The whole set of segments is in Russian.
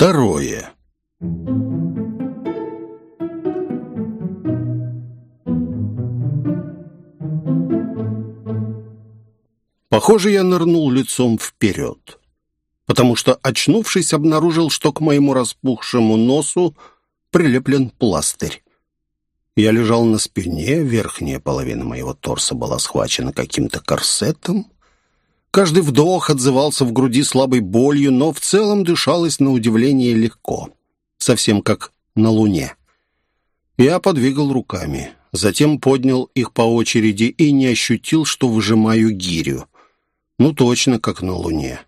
Второе. Похоже, я нырнул лицом вперед, потому что, очнувшись, обнаружил, что к моему распухшему носу прилеплен пластырь. Я лежал на спине, верхняя половина моего торса была схвачена каким-то корсетом. Каждый вдох отзывался в груди слабой болью, но в целом дышалось на удивление легко, совсем как на луне. Я подвигал руками, затем поднял их по очереди и не ощутил, что выжимаю гирю. Ну, точно, как на луне.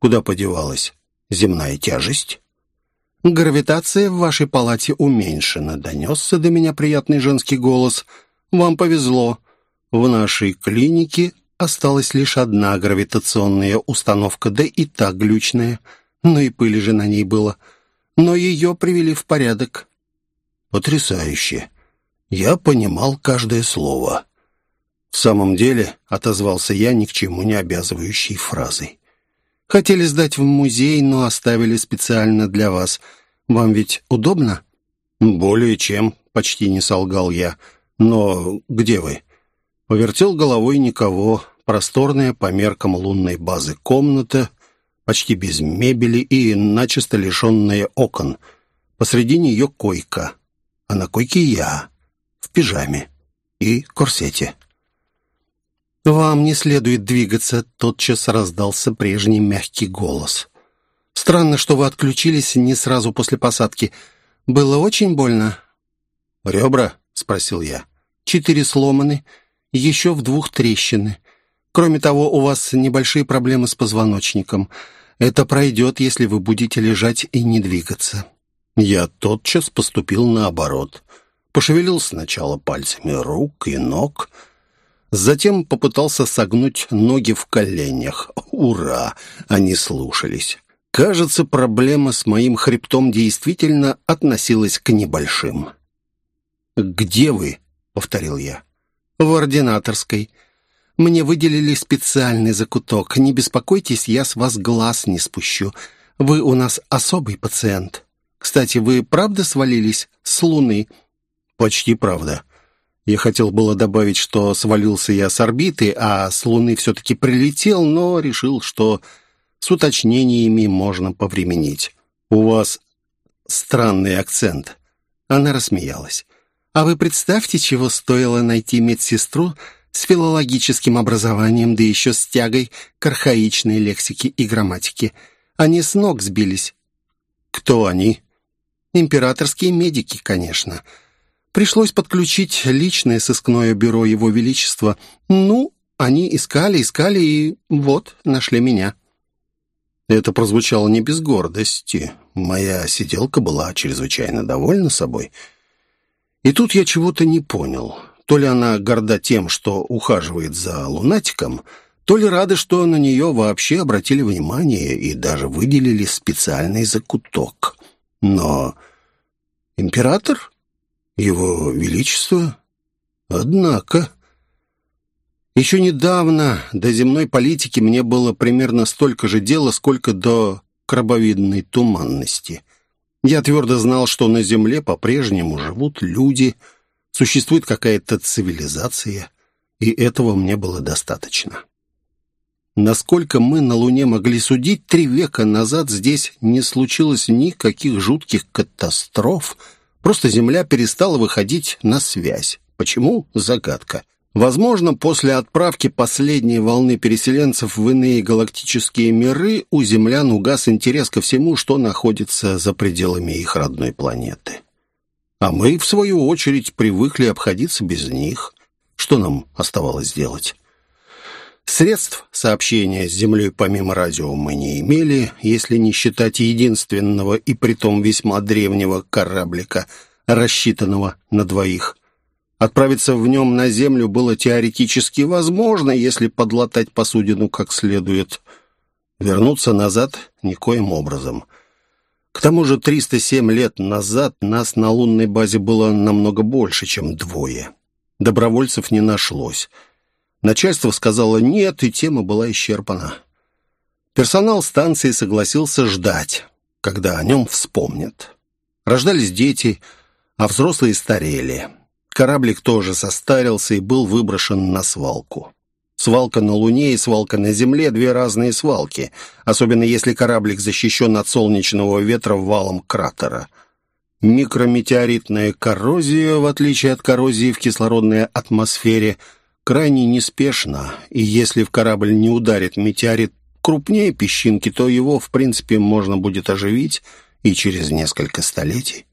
Куда подевалась земная тяжесть? «Гравитация в вашей палате уменьшена», — донесся до меня приятный женский голос. «Вам повезло. В нашей клинике осталась лишь одна гравитационная установка, да и та глючная. Но и пыли же на ней было. Но ее привели в порядок». «Потрясающе. Я понимал каждое слово». «В самом деле», — отозвался я ни к чему не обязывающей фразой. Хотели сдать в музей, но оставили специально для вас. Вам ведь удобно?» «Более чем», — почти не солгал я. «Но где вы?» Повертел головой никого. Просторная по меркам лунной базы комната, почти без мебели и начисто лишенная окон. Посреди нее койка, а на койке я, в пижаме и корсете. «Вам не следует двигаться», — тотчас раздался прежний мягкий голос. «Странно, что вы отключились не сразу после посадки. Было очень больно?» «Ребра?» — спросил я. «Четыре сломаны, еще в двух трещины. Кроме того, у вас небольшие проблемы с позвоночником. Это пройдет, если вы будете лежать и не двигаться». Я тотчас поступил наоборот. Пошевелил сначала пальцами рук и ног — Затем попытался согнуть ноги в коленях. Ура! Они слушались. Кажется, проблема с моим хребтом действительно относилась к небольшим. «Где вы?» — повторил я. «В ординаторской. Мне выделили специальный закуток. Не беспокойтесь, я с вас глаз не спущу. Вы у нас особый пациент. Кстати, вы правда свалились с Луны?» «Почти правда. Я хотел было добавить, что свалился я с орбиты, а с Луны все-таки прилетел, но решил, что с уточнениями можно повременить. «У вас странный акцент». Она рассмеялась. «А вы представьте, чего стоило найти медсестру с филологическим образованием, да еще с тягой к архаичной лексике и грамматике. Они с ног сбились». «Кто они?» «Императорские медики, конечно». Пришлось подключить личное сыскное бюро Его Величества. Ну, они искали, искали и вот, нашли меня. Это прозвучало не без гордости. Моя сиделка была чрезвычайно довольна собой. И тут я чего-то не понял. То ли она горда тем, что ухаживает за лунатиком, то ли рада, что на нее вообще обратили внимание и даже выделили специальный закуток. Но император его Величество? Однако... Еще недавно до земной политики мне было примерно столько же дела, сколько до крабовидной туманности. Я твердо знал, что на Земле по-прежнему живут люди, существует какая-то цивилизация, и этого мне было достаточно. Насколько мы на Луне могли судить, три века назад здесь не случилось никаких жутких катастроф, Просто Земля перестала выходить на связь. Почему? Загадка. Возможно, после отправки последней волны переселенцев в иные галактические миры у землян угас интерес ко всему, что находится за пределами их родной планеты. А мы, в свою очередь, привыкли обходиться без них. Что нам оставалось делать? Средств сообщения с Землей помимо радио мы не имели, если не считать единственного и притом весьма древнего кораблика, рассчитанного на двоих. Отправиться в нем на Землю было теоретически возможно, если подлатать посудину как следует. Вернуться назад никоим образом. К тому же 307 лет назад нас на лунной базе было намного больше, чем двое. Добровольцев не нашлось. Начальство сказало «нет», и тема была исчерпана. Персонал станции согласился ждать. когда о нем вспомнят. Рождались дети, а взрослые старели. Кораблик тоже состарился и был выброшен на свалку. Свалка на Луне и свалка на Земле – две разные свалки, особенно если кораблик защищен от солнечного ветра валом кратера. Микрометеоритная коррозия, в отличие от коррозии в кислородной атмосфере, крайне неспешна, и если в корабль не ударит метеорит крупнее песчинки, то его, в принципе, можно будет оживить и через несколько столетий.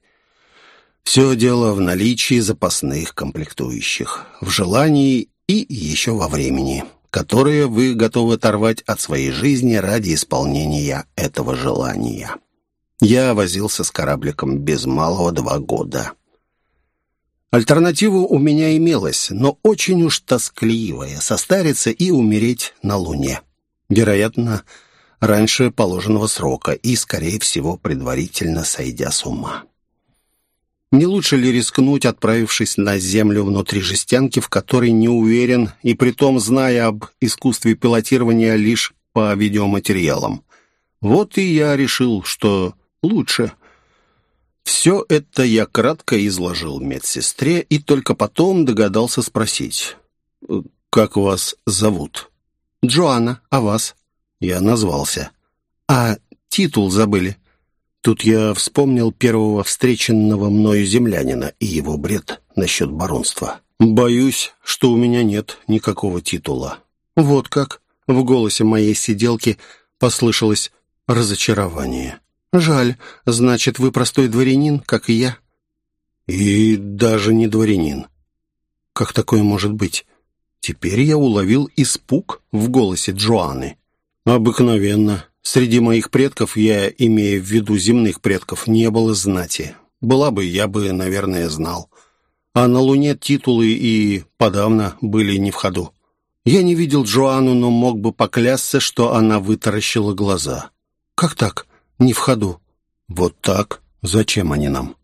Все дело в наличии запасных комплектующих, в желании и еще во времени, которое вы готовы оторвать от своей жизни ради исполнения этого желания. Я возился с корабликом без малого два года. Альтернатива у меня имелась, но очень уж тоскливая — состариться и умереть на Луне. Вероятно, раньше положенного срока и, скорее всего, предварительно сойдя с ума. Не лучше ли рискнуть, отправившись на Землю внутри жестянки, в которой не уверен, и притом зная об искусстве пилотирования лишь по видеоматериалам? Вот и я решил, что лучше. Все это я кратко изложил медсестре и только потом догадался спросить. «Как вас зовут?» «Джоанна, а вас?» Я назвался. «А титул забыли?» Тут я вспомнил первого встреченного мною землянина и его бред насчет баронства. «Боюсь, что у меня нет никакого титула». «Вот как?» — в голосе моей сиделки послышалось разочарование. «Жаль, значит, вы простой дворянин, как и я?» «И даже не дворянин». «Как такое может быть?» Теперь я уловил испуг в голосе Джоанны. «Обыкновенно. Среди моих предков, я имею в виду земных предков, не было знати. Была бы, я бы, наверное, знал. А на Луне титулы и подавно были не в ходу. Я не видел Джоанну, но мог бы поклясться, что она вытаращила глаза. «Как так? Не в ходу?» «Вот так. Зачем они нам?»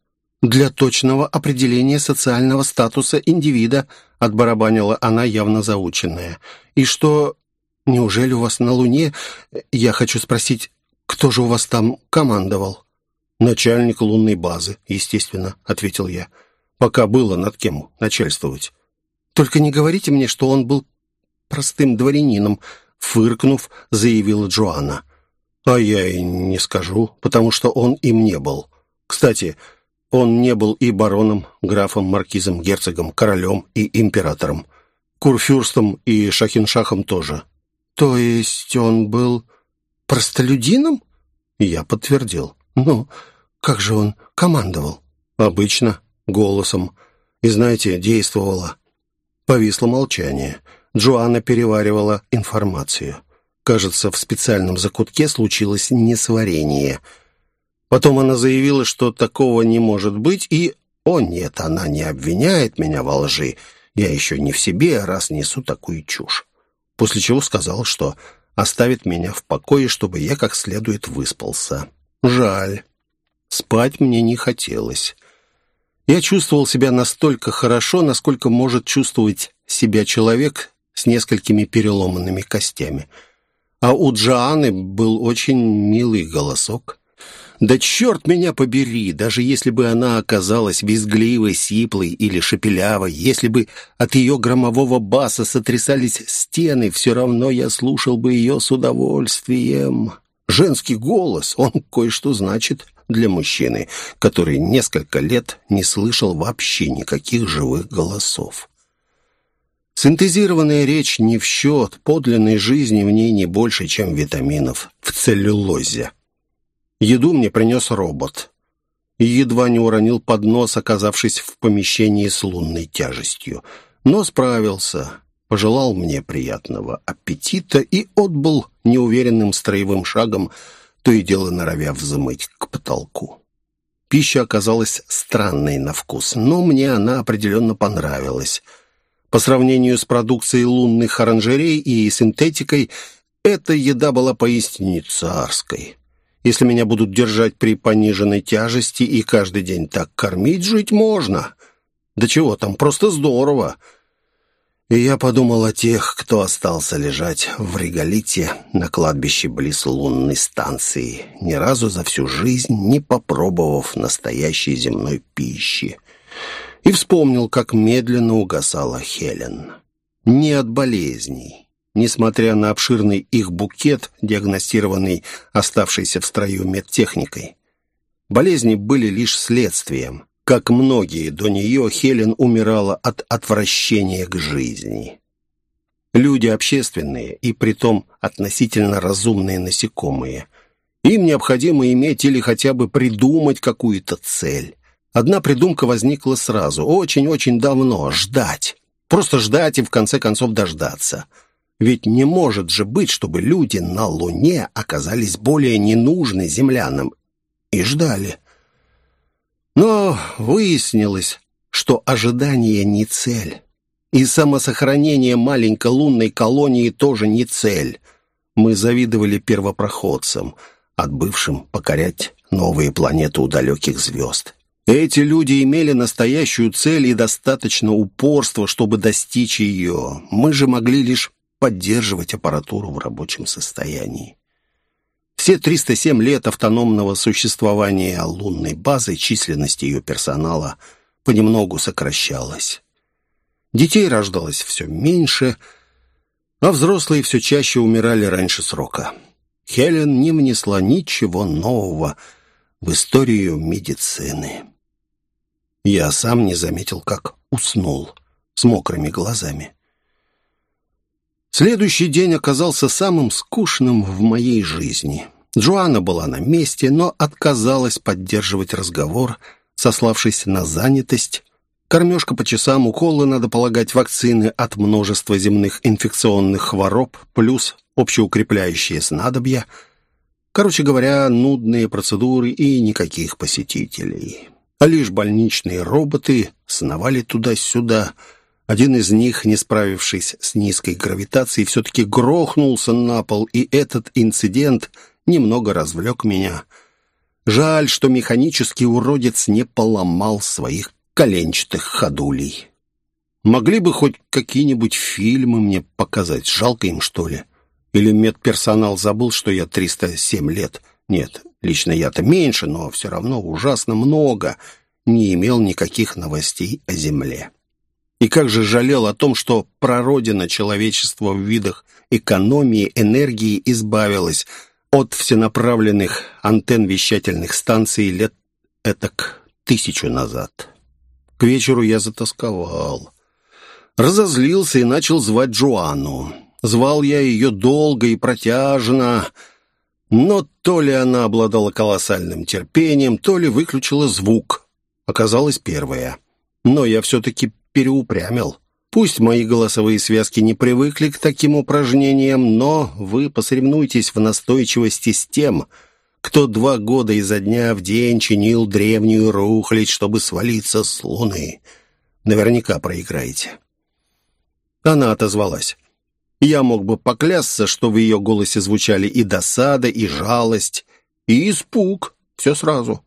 «Для точного определения социального статуса индивида», отбарабанила она явно заученная. «И что Неужели у вас на Луне... Я хочу спросить, кто же у вас там командовал?» «Начальник лунной базы, естественно», — ответил я. «Пока было над кем начальствовать». «Только не говорите мне, что он был простым дворянином», — фыркнув, заявила Джоанна. «А я и не скажу, потому что он им не был. Кстати, он не был и бароном, графом, маркизом, герцогом, королем и императором. Курфюрстом и шахиншахом тоже. «То есть он был простолюдином?» Я подтвердил. «Ну, как же он командовал?» «Обычно, голосом. И, знаете, действовало». Повисло молчание. Джоанна переваривала информацию. Кажется, в специальном закутке случилось несварение. Потом она заявила, что такого не может быть, и... О нет, она не обвиняет меня во лжи. Я еще не в себе, раз несу такую чушь после чего сказал, что оставит меня в покое, чтобы я как следует выспался. Жаль. Спать мне не хотелось. Я чувствовал себя настолько хорошо, насколько может чувствовать себя человек с несколькими переломанными костями. А у Джоанны был очень милый голосок. Да черт меня побери, даже если бы она оказалась визгливой, сиплой или шепелявой, если бы от ее громового баса сотрясались стены, все равно я слушал бы ее с удовольствием. Женский голос, он кое-что значит для мужчины, который несколько лет не слышал вообще никаких живых голосов. Синтезированная речь не в счет, подлинной жизни в ней не больше, чем витаминов в целлюлозе. Еду мне принес робот. И едва не уронил поднос, оказавшись в помещении с лунной тяжестью. Но справился, пожелал мне приятного аппетита и отбыл неуверенным строевым шагом, то и дело норовя взмыть к потолку. Пища оказалась странной на вкус, но мне она определенно понравилась. По сравнению с продукцией лунных оранжерей и синтетикой, эта еда была поистине царской. Если меня будут держать при пониженной тяжести и каждый день так кормить, жить можно. Да чего там, просто здорово. И я подумал о тех, кто остался лежать в реголите на кладбище близ лунной станции, ни разу за всю жизнь не попробовав настоящей земной пищи. И вспомнил, как медленно угасала Хелен. Не от болезней. Несмотря на обширный их букет, диагностированный оставшейся в строю медтехникой. Болезни были лишь следствием. Как многие до нее, Хелен умирала от отвращения к жизни. Люди общественные и притом относительно разумные насекомые. Им необходимо иметь или хотя бы придумать какую-то цель. Одна придумка возникла сразу, очень-очень давно – ждать. Просто ждать и в конце концов дождаться. Ведь не может же быть, чтобы люди на Луне оказались более ненужны землянам. И ждали. Но выяснилось, что ожидание не цель. И самосохранение маленькой лунной колонии тоже не цель. Мы завидовали первопроходцам, отбывшим покорять новые планеты у далеких звезд. Эти люди имели настоящую цель и достаточно упорства, чтобы достичь ее. Мы же могли лишь поддерживать аппаратуру в рабочем состоянии. Все 307 лет автономного существования лунной базы численность ее персонала понемногу сокращалась. Детей рождалось все меньше, а взрослые все чаще умирали раньше срока. Хелен не внесла ничего нового в историю медицины. Я сам не заметил, как уснул с мокрыми глазами. Следующий день оказался самым скучным в моей жизни. Джоанна была на месте, но отказалась поддерживать разговор, сославшись на занятость. Кормежка по часам, уколы, надо полагать, вакцины от множества земных инфекционных хвороб, плюс общеукрепляющие снадобья. Короче говоря, нудные процедуры и никаких посетителей. А лишь больничные роботы сновали туда-сюда – один из них, не справившись с низкой гравитацией, все-таки грохнулся на пол, и этот инцидент немного развлек меня. Жаль, что механический уродец не поломал своих коленчатых ходулей. Могли бы хоть какие-нибудь фильмы мне показать, жалко им, что ли? Или медперсонал забыл, что я 307 лет? Нет, лично я-то меньше, но все равно ужасно много не имел никаких новостей о Земле. И как же жалел о том, что прародина человечества в видах экономии энергии избавилась от всенаправленных антенн вещательных станций лет этак тысячу назад. К вечеру я затасковал. Разозлился и начал звать Джоанну. Звал я ее долго и протяжно, но то ли она обладала колоссальным терпением, то ли выключила звук. Оказалось первое. Но я все-таки переупрямил. Пусть мои голосовые связки не привыкли к таким упражнениям, но вы посоревнуйтесь в настойчивости с тем, кто два года изо дня в день чинил древнюю рухлядь, чтобы свалиться с луны. Наверняка проиграете. Она отозвалась. Я мог бы поклясться, что в ее голосе звучали и досада, и жалость, и испуг. Все сразу.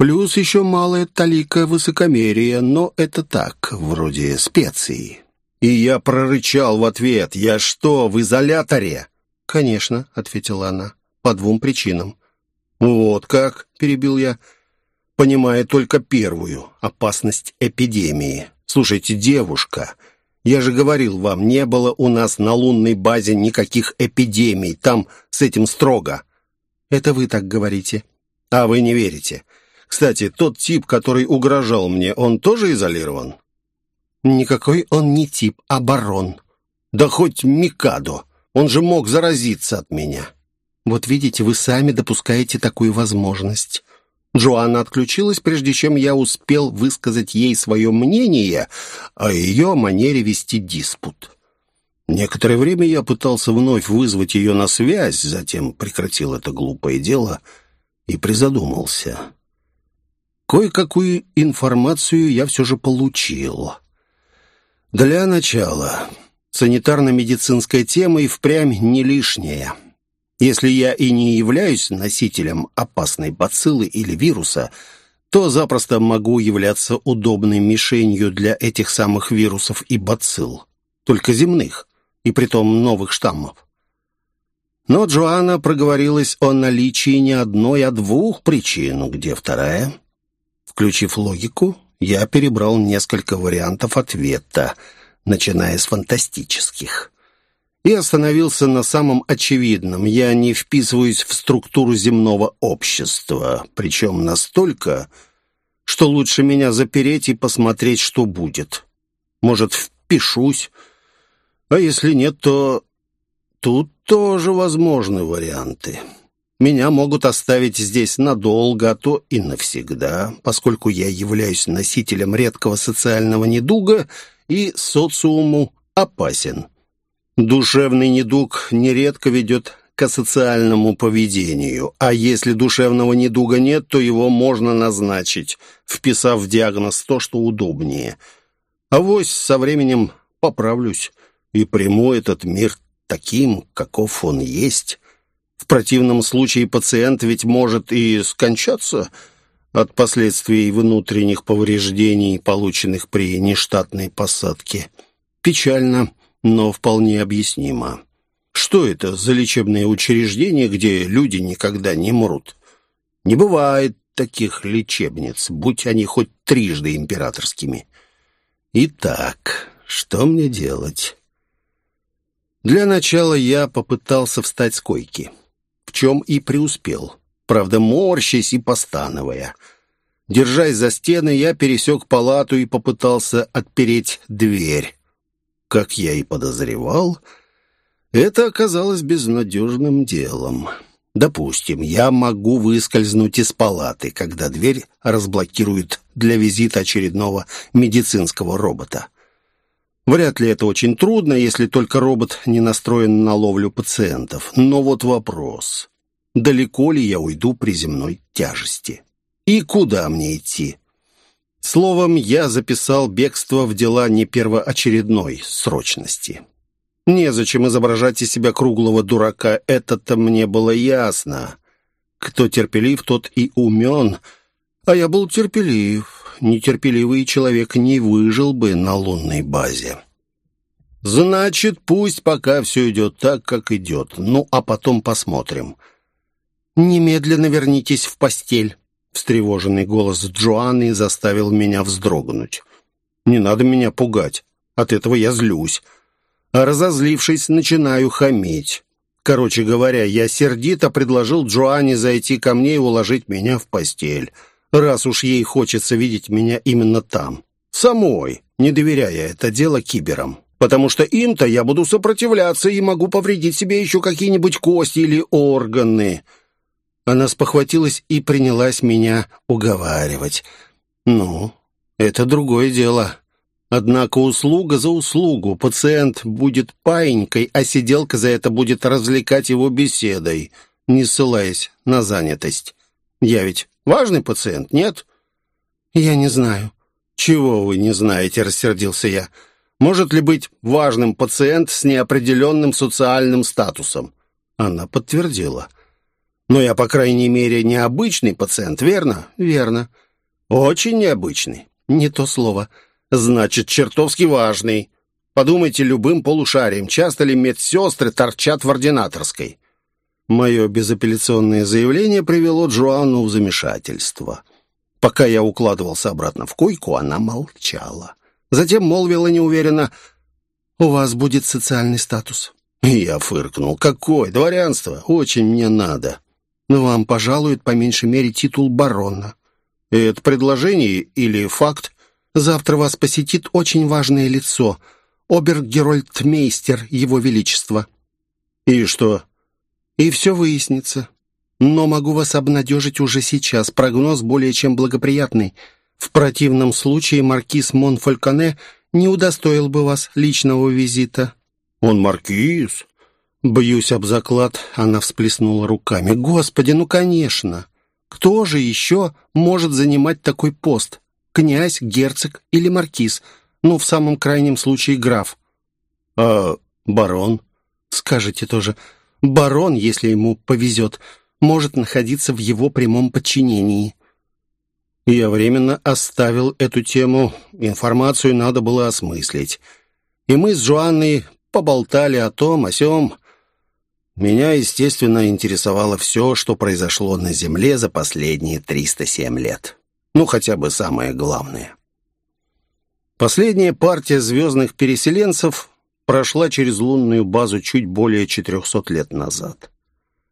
Плюс еще малая талика высокомерия, но это так, вроде специй. И я прорычал в ответ, «Я что, в изоляторе?» «Конечно», — ответила она, — «по двум причинам». «Вот как?» — перебил я, понимая только первую — опасность эпидемии. «Слушайте, девушка, я же говорил вам, не было у нас на лунной базе никаких эпидемий, там с этим строго». «Это вы так говорите». «А вы не верите». Кстати, тот тип, который угрожал мне, он тоже изолирован? Никакой он не тип, а барон. Да хоть Микадо. Он же мог заразиться от меня. Вот видите, вы сами допускаете такую возможность. Джоанна отключилась, прежде чем я успел высказать ей свое мнение о ее манере вести диспут. Некоторое время я пытался вновь вызвать ее на связь, затем прекратил это глупое дело и призадумался. Кое-какую информацию я все же получил. Для начала, санитарно-медицинская тема и впрямь не лишняя. Если я и не являюсь носителем опасной бациллы или вируса, то запросто могу являться удобной мишенью для этих самых вирусов и бацилл. только земных, и притом новых штаммов. Но Джоанна проговорилась о наличии не одной, а двух причин, где вторая. Включив логику, я перебрал несколько вариантов ответа, начиная с фантастических. И остановился на самом очевидном. Я не вписываюсь в структуру земного общества, причем настолько, что лучше меня запереть и посмотреть, что будет. Может, впишусь, а если нет, то Тут тоже возможны варианты. Меня могут оставить здесь надолго, а то и навсегда, поскольку я являюсь носителем редкого социального недуга и социуму опасен. Душевный недуг нередко ведет к асоциальному поведению, а если душевного недуга нет, то его можно назначить, вписав в диагноз то, что удобнее. А вось со временем поправлюсь и приму этот мир таким, каков он есть. Противном случае пациент ведь может и скончаться от последствий внутренних повреждений, полученных при нештатной посадке. Печально, но вполне объяснимо. Что это за лечебное учреждение, где люди никогда не мрут? Не бывает таких лечебниц, будь они хоть трижды императорскими. Итак, что мне делать? Для начала я попытался встать с койки, в чем и преуспел, правда, морщась и постановая. Держась за стены, я пересек палату и попытался отпереть дверь. Как я и подозревал, это оказалось безнадежным делом. Допустим, я могу выскользнуть из палаты, когда дверь разблокирует для визита очередного медицинского робота. Вряд ли это очень трудно, если только робот не настроен на ловлю пациентов. Но вот вопрос. Далеко ли я уйду при земной тяжести? И куда мне идти? Словом, я записал бегство в дела не первоочередной срочности. Незачем изображать из себя круглого дурака, это-то мне было ясно. Кто терпелив, тот и умен, а я был терпелив нетерпеливый человек не выжил бы на лунной базе. Значит, пусть пока все идет так, как идет. Ну, а потом посмотрим. Немедленно вернитесь в постель. Встревоженный голос Джоанны заставил меня вздрогнуть. Не надо меня пугать. От этого я злюсь. А разозлившись, начинаю хамить. Короче говоря, я сердито предложил Джоанне зайти ко мне и уложить меня в постель раз уж ей хочется видеть меня именно там. Самой, не доверяя это дело киберам. Потому что им-то я буду сопротивляться и могу повредить себе еще какие-нибудь кости или органы. Она спохватилась и принялась меня уговаривать. Ну, это другое дело. Однако услуга за услугу. Пациент будет паинькой, а сиделка за это будет развлекать его беседой, не ссылаясь на занятость. Я ведь Важный пациент, нет?» «Я не знаю». «Чего вы не знаете?» — рассердился я. «Может ли быть важным пациент с неопределенным социальным статусом?» Она подтвердила. «Но я, по крайней мере, необычный пациент, верно?» «Верно». «Очень необычный». «Не то слово». «Значит, чертовски важный». Подумайте любым полушарием, часто ли медсестры торчат в ординаторской. Мое безапелляционное заявление привело Джоанну в замешательство. Пока я укладывался обратно в койку, она молчала. Затем молвила неуверенно, «У вас будет социальный статус». И я фыркнул. «Какой? Дворянство? Очень мне надо». «Но вам пожалуют по меньшей мере титул барона». «Это предложение или факт?» «Завтра вас посетит очень важное лицо. Обергерольдмейстер Его Величества». «И что, и все выяснится. Но могу вас обнадежить уже сейчас. Прогноз более чем благоприятный. В противном случае маркиз Монфальконе не удостоил бы вас личного визита». «Он маркиз?» Бьюсь об заклад, она всплеснула руками. «Господи, ну, конечно! Кто же еще может занимать такой пост? Князь, герцог или маркиз? Ну, в самом крайнем случае, граф». «А барон?» «Скажете тоже, Барон, если ему повезет, может находиться в его прямом подчинении. Я временно оставил эту тему, информацию надо было осмыслить. И мы с Жуанной поболтали о том, о сём. Меня, естественно, интересовало все, что произошло на Земле за последние 307 лет. Ну, хотя бы самое главное. Последняя партия звездных переселенцев прошла через лунную базу чуть более 400 лет назад.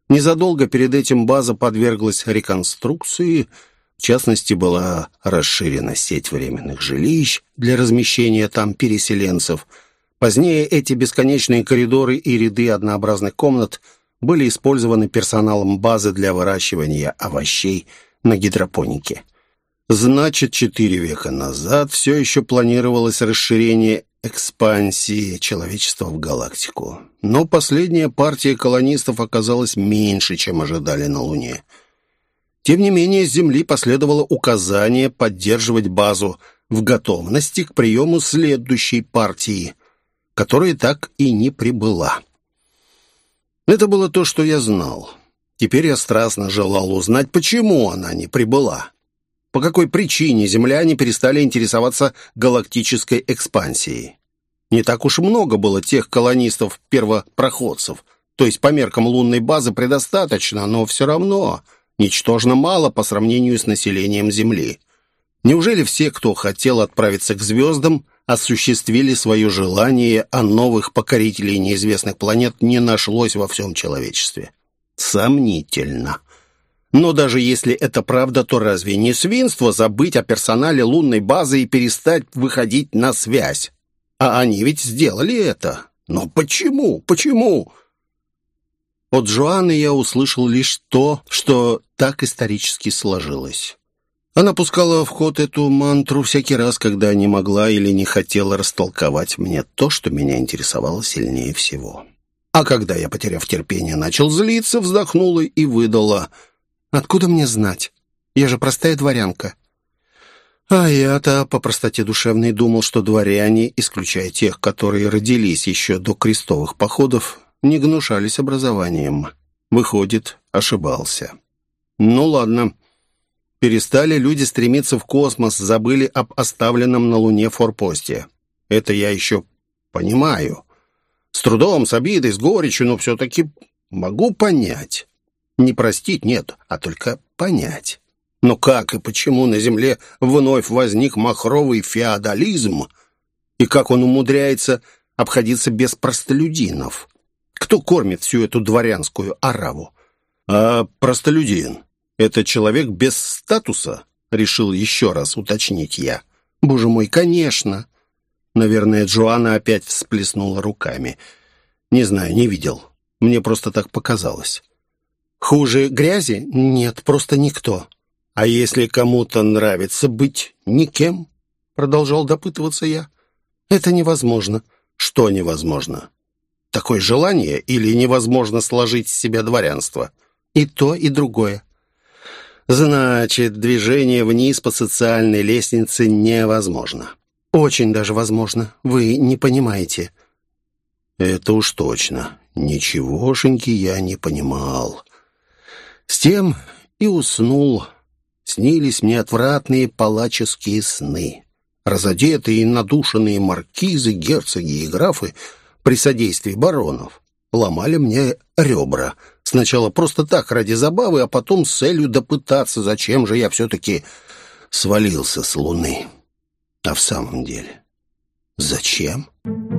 Незадолго перед этим база подверглась реконструкции, в частности, была расширена сеть временных жилищ для размещения там переселенцев – Позднее эти бесконечные коридоры и ряды однообразных комнат были использованы персоналом базы для выращивания овощей на гидропонике. Значит, четыре века назад все еще планировалось расширение экспансии человечества в галактику. Но последняя партия колонистов оказалась меньше, чем ожидали на Луне. Тем не менее, с Земли последовало указание поддерживать базу в готовности к приему следующей партии которая так и не прибыла. Это было то, что я знал. Теперь я страстно желал узнать, почему она не прибыла. По какой причине земляне перестали интересоваться галактической экспансией. Не так уж много было тех колонистов-первопроходцев, то есть по меркам лунной базы предостаточно, но все равно ничтожно мало по сравнению с населением Земли. Неужели все, кто хотел отправиться к звездам, осуществили свое желание, а новых покорителей неизвестных планет не нашлось во всем человечестве. Сомнительно. Но даже если это правда, то разве не свинство забыть о персонале лунной базы и перестать выходить на связь? А они ведь сделали это. Но почему? Почему? От Жуаны я услышал лишь то, что так исторически сложилось. Она пускала в ход эту мантру всякий раз, когда не могла или не хотела растолковать мне то, что меня интересовало сильнее всего. А когда я, потеряв терпение, начал злиться, вздохнула и выдала. «Откуда мне знать? Я же простая дворянка». А я-то по простоте душевной думал, что дворяне, исключая тех, которые родились еще до крестовых походов, не гнушались образованием. Выходит, ошибался. «Ну ладно». Перестали люди стремиться в космос, забыли об оставленном на Луне форпосте. Это я еще понимаю. С трудом, с обидой, с горечью, но все-таки могу понять. Не простить нет, а только понять. Но как и почему на Земле вновь возник махровый феодализм, и как он умудряется обходиться без простолюдинов? Кто кормит всю эту дворянскую ораву? А простолюдин «Это человек без статуса?» — решил еще раз уточнить я. «Боже мой, конечно!» Наверное, Джоанна опять всплеснула руками. «Не знаю, не видел. Мне просто так показалось». «Хуже грязи? Нет, просто никто». «А если кому-то нравится быть никем?» Продолжал допытываться я. «Это невозможно». «Что невозможно?» «Такое желание или невозможно сложить с себя дворянство?» «И то, и другое». Значит, движение вниз по социальной лестнице невозможно. Очень даже возможно. Вы не понимаете. Это уж точно. Ничегошеньки я не понимал. С тем и уснул. Снились мне отвратные палаческие сны. Разодетые и надушенные маркизы, герцоги и графы при содействии баронов ломали мне ребра — Сначала просто так, ради забавы, а потом с целью допытаться, зачем же я все-таки свалился с Луны. А в самом деле, зачем? Зачем?